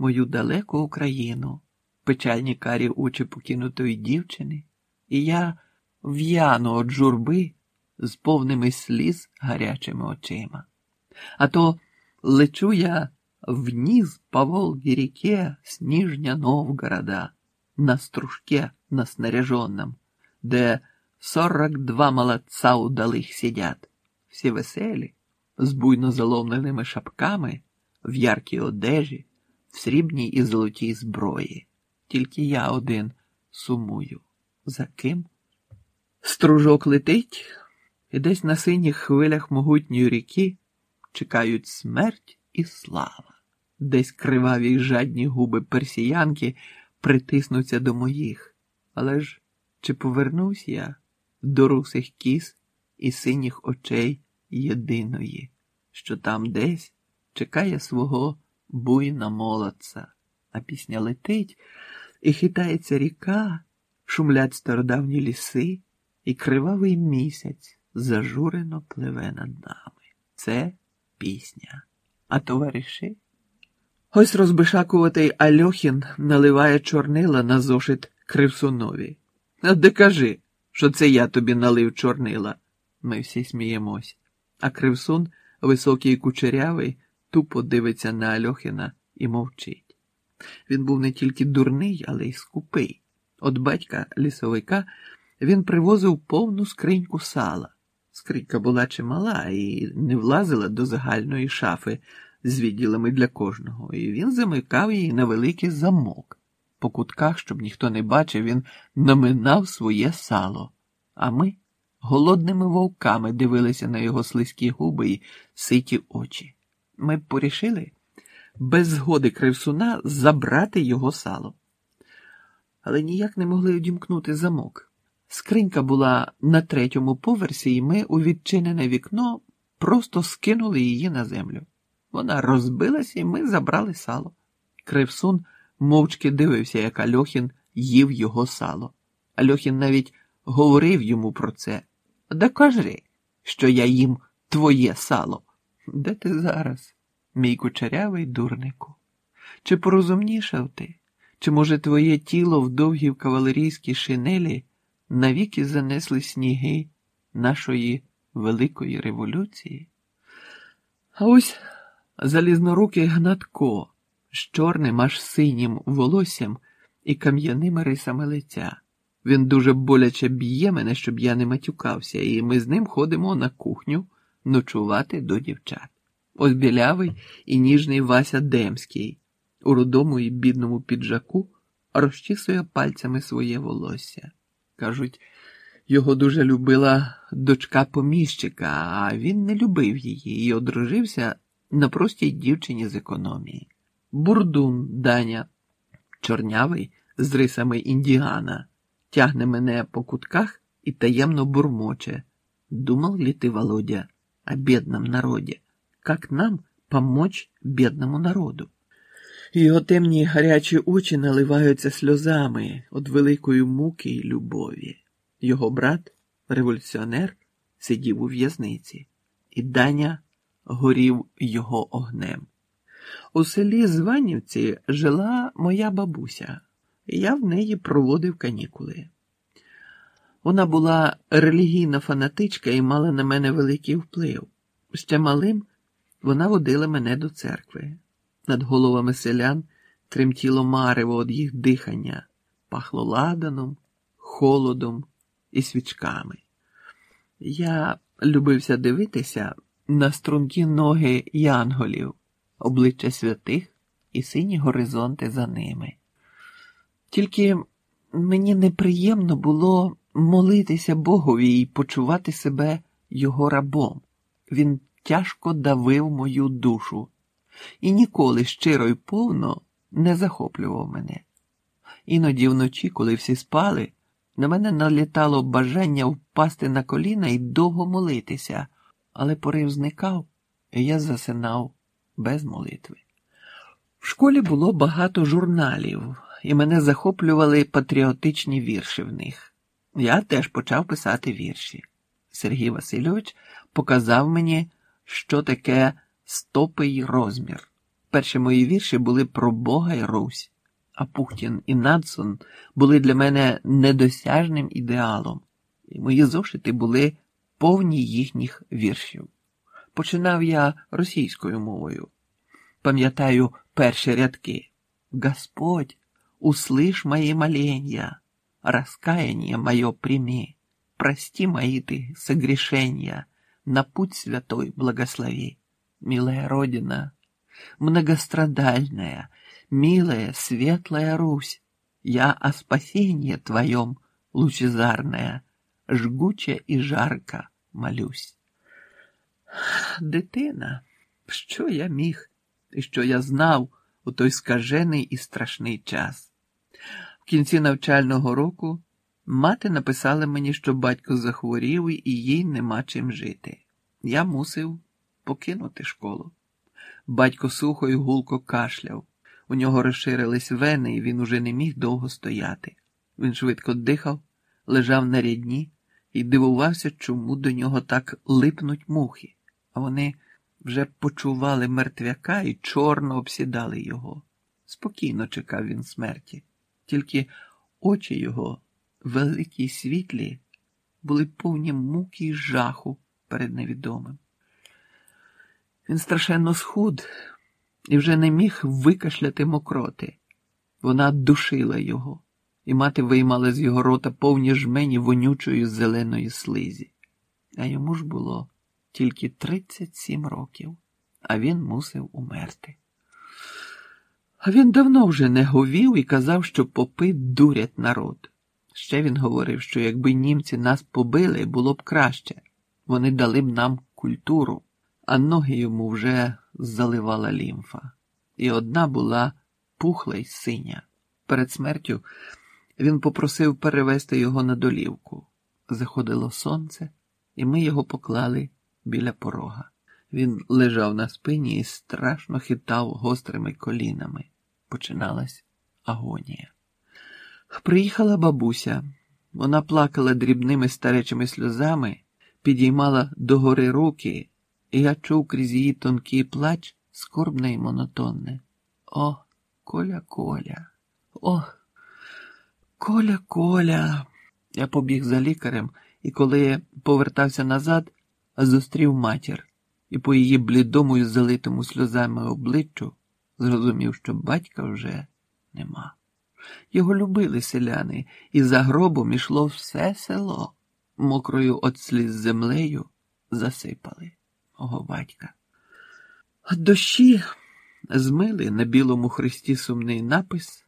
мою далеку Україну, печальні карі очі покинутої дівчини, і я в'яну от журби з повними сліз гарячими очима. А то лечу я вниз по Волге реке с Нижня Новгорода, на стружке на снаряженном, де сорок два молодца удалих сидят, всі веселі, з буйно заломленими шапками, в яркій одежі, в срібній і золотій зброї. Тільки я один сумую. За ким? Стружок летить, і десь на синіх хвилях могутньої ріки чекають смерть і слава. Десь криваві й жадні губи персіянки притиснуться до моїх. Але ж чи повернусь я до русих кіз і синіх очей єдиної, що там десь чекає свого буйна молодця, а пісня летить і хитається ріка, шумлять стародавні ліси, і кривавий місяць зажурено пливе над нами. Це пісня. А товариші? Ось розбишакуватий Альохін наливає чорнила на зошит Кривсунові. А де кажи, що це я тобі налив чорнила. Ми всі сміємось. А Кривсун, високий і кучерявий, тупо дивиться на Альохіна і мовчить. Він був не тільки дурний, але й скупий. От батька лісовика він привозив повну скриньку сала. Скринька була чимала і не влазила до загальної шафи з відділами для кожного, і він замикав її на великий замок. По кутках, щоб ніхто не бачив, він наминав своє сало, а ми голодними вовками дивилися на його слизькі губи і ситі очі. Ми порішили без згоди кривсуна забрати його сало. Але ніяк не могли одімкнути замок. Скринька була на третьому поверсі, і ми у відчинене вікно просто скинули її на землю. Вона розбилася, і ми забрали сало. Кривсун мовчки дивився, як Альохін їв його сало. Альохін навіть говорив йому про це. Да кажи, що я їм твоє сало. Де ти зараз, мій кучерявий дурнику? Чи порозумнішав ти? Чи, може, твоє тіло в довгій кавалерійській шинелі навіки занесли сніги нашої великої революції? А ось залізнорукий Гнатко з чорним аж синім волоссям і кам'яними рисами лиця. Він дуже боляче б'є мене, щоб я не матюкався, і ми з ним ходимо на кухню ночувати до дівчат. Ось білявий і ніжний Вася Демський у рудому і бідному піджаку розчісує пальцями своє волосся. Кажуть, його дуже любила дочка поміщика, а він не любив її і одружився на простій дівчині з економії. Бурдун Даня, чорнявий з рисами індіана, тягне мене по кутках і таємно бурмоче. Думал ли ты, Володя, о бедном народе? Как нам помочь бедному народу? Його темні гарячі очі наливаються сльозами від великої муки й любові. Його брат, революціонер, сидів у в'язниці, і Даня горів його огнем. У селі Званівці жила моя бабуся, і я в неї проводив канікули. Вона була релігійна фанатичка і мала на мене великий вплив. Ще малим вона водила мене до церкви. Над головами селян тремтіло марево від їх дихання, пахло ладаном, холодом і свічками. Я любився дивитися на стрункі ноги янголів, обличчя святих і сині горизонти за ними. Тільки мені неприємно було молитися Богові і почувати себе його рабом. Він тяжко давив мою душу і ніколи щиро й повно не захоплював мене. Іноді вночі, коли всі спали, на мене налітало бажання впасти на коліна і довго молитися, але порив зникав, і я засинав без молитви. В школі було багато журналів, і мене захоплювали патріотичні вірші в них. Я теж почав писати вірші. Сергій Васильович показав мені, що таке стопий розмір. Перші мої вірші були про Бога і Русь, а Пухтін і Надсон були для мене недосяжним ідеалом, і мої зошити були повні їхніх віршів. Починав я російською мовою. Пам'ятаю перші рядки. Господь, услышь мои моленья, раскаяние мое прими, прости мои ты согрешения, на путь святой благослови. Милая Родина, многострадальная, милая, светлая Русь, я о спасении твоем, лучезарная, жгуче і жарко молюсь. Дитина, що я міг і що я знав у той скажений і страшний час. Кінці навчального року мати написала мені, що батько захворів і їй нема чим жити. Я мусив покинути школу. Батько сухо і гулко кашляв. У нього розширились вени, і він уже не міг довго стояти. Він швидко дихав, лежав на рідні і дивувався, чому до нього так липнуть мухи, а вони вже почували мертвяка і чорно обсідали його. Спокійно чекав він смерті, тільки очі його, великі й світлі, були повні муки й жаху перед невідомим. Він страшенно схуд і вже не міг викашляти мокроти. Вона душила його, і мати виймала з його рота повні жмені вонючої зеленої слизі. А йому ж було тільки 37 років, а він мусив умерти. А він давно вже не говів і казав, що попи дурять народ. Ще він говорив, що якби німці нас побили, було б краще. Вони дали б нам культуру, а ноги йому вже заливала лімфа. І одна була пухла й синя. Перед смертю він попросив перевести його на долівку. Заходило сонце, і ми його поклали біля порога. Він лежав на спині і страшно хитав гострими колінами. Починалась агонія. Приїхала бабуся. Вона плакала дрібними старечими сльозами, підіймала догори руки, і я чув крізь її тонкий плач скорбне й монотонне. О, Коля, Коля, о, Коля, Коля. Я побіг за лікарем, і коли повертався назад, зустрів матір і по її блідому і залитому сльозами обличчю зрозумів, що батька вже нема. Його любили селяни, і за гробом ішло все село. Мокрою от сліз землею засипали мого батька. Дощі змили на білому хресті сумний напис